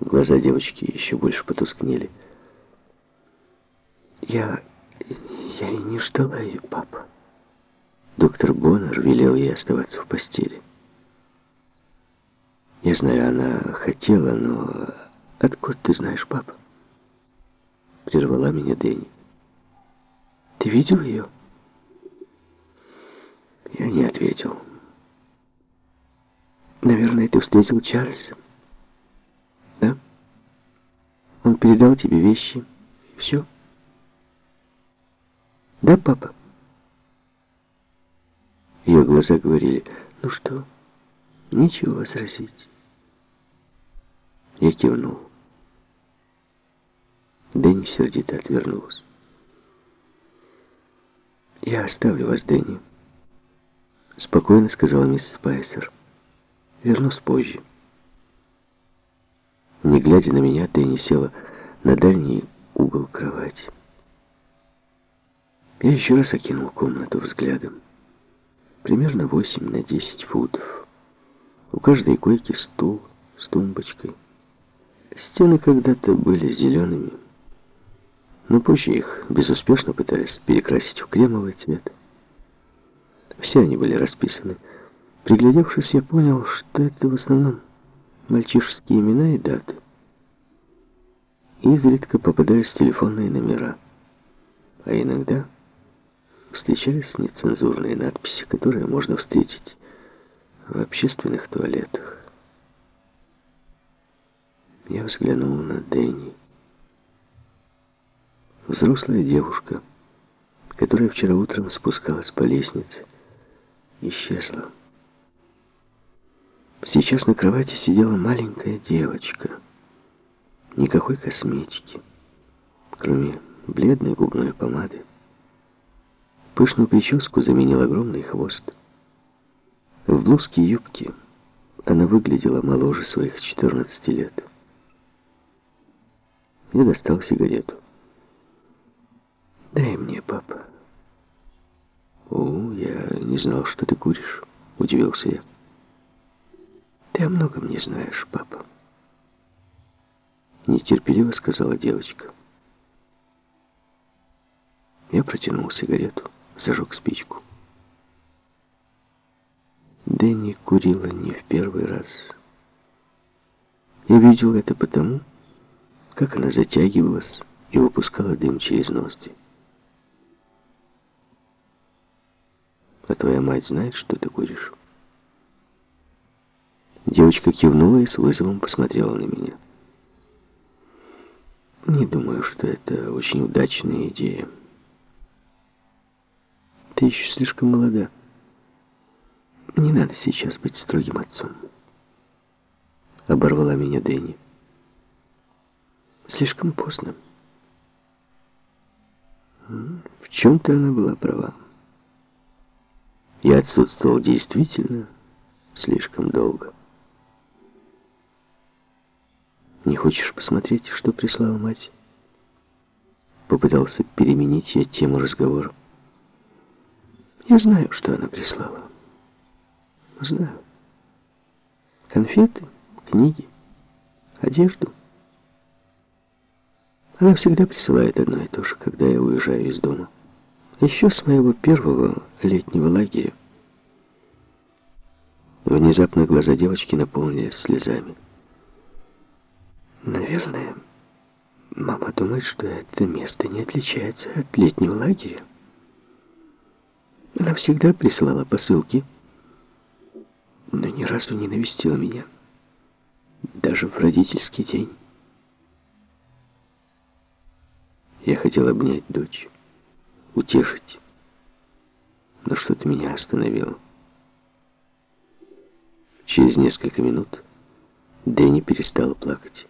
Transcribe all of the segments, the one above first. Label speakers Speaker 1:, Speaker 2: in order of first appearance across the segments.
Speaker 1: Глаза девочки еще больше потускнели.
Speaker 2: Я... я и не ждала ее, папа.
Speaker 1: Доктор Боннер велел ей оставаться в постели. Я знаю, она хотела, но... Откуда ты знаешь, папа? Прервала меня Дэнни.
Speaker 2: Ты видел ее?
Speaker 1: Я не ответил.
Speaker 2: Наверное, ты встретил Чарльза. Он передал тебе вещи. Все. Да, папа?
Speaker 1: Ее глаза говорили,
Speaker 2: ну что, нечего возразить.
Speaker 1: Я кивнул. Дэнни сердито отвернулась. «Я оставлю вас, Дэнни», — спокойно сказала мисс Спайсер. «Вернусь позже». Не глядя на меня, Дэнни села на дальний угол кровати. Я еще раз окинул комнату взглядом. Примерно 8 на 10 футов. У каждой койки стул с тумбочкой. Стены когда-то были зелеными, но позже их безуспешно пытались перекрасить в кремовый цвет. Все они были расписаны. Приглядевшись, я понял, что это в основном мальчишеские имена и даты. Изредка попадались телефонные номера, а иногда встречались нецензурные надписи, которые можно встретить в общественных туалетах. Я взглянул на Дэнни. Взрослая девушка, которая вчера утром спускалась по лестнице, исчезла. Сейчас на кровати сидела маленькая девочка. Никакой косметики, кроме бледной губной помады. Пышную прическу заменил огромный хвост. В блузке и юбке она выглядела моложе своих 14 лет. Я достал сигарету.
Speaker 2: «Дай мне, папа».
Speaker 1: «О, я не знал, что ты куришь», — удивился я.
Speaker 2: «Ты о многом не знаешь, папа».
Speaker 1: Нетерпеливо сказала девочка. Я протянул сигарету зажег спичку. Дэнни курила не в первый раз. Я видел это потому, как она затягивалась и выпускала дым через ноздри. А твоя мать знает, что ты куришь? Девочка кивнула и с вызовом посмотрела на меня. Не думаю, что это очень удачная идея. Ты еще слишком молода. Не надо сейчас быть строгим отцом. Оборвала меня Дэнни. Слишком поздно. В чем-то она была права. Я отсутствовал действительно слишком долго. Не хочешь посмотреть, что прислала мать? Попытался переменить я тему разговора.
Speaker 2: Я знаю, что она прислала. Знаю. Конфеты, книги, одежду. Она всегда присылает одно и то же, когда я уезжаю из дома. Еще с моего первого летнего лагеря.
Speaker 1: Внезапно глаза девочки наполнились слезами.
Speaker 2: Наверное, мама думает, что это место не отличается от летнего лагеря. Она всегда присылала посылки, но ни разу не навестила меня. Даже в родительский день.
Speaker 1: Я хотел обнять дочь, утешить, но что-то меня остановило. Через несколько минут Дэнни перестала плакать.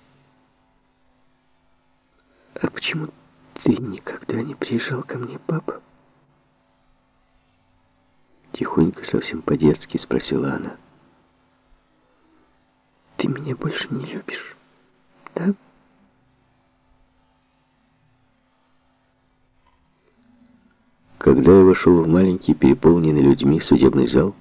Speaker 2: «А почему ты никогда не приезжал ко мне, папа?»
Speaker 1: Тихонько, совсем по-детски спросила она.
Speaker 2: «Ты меня больше не любишь, да?»
Speaker 1: Когда я вошел в маленький, переполненный людьми судебный зал,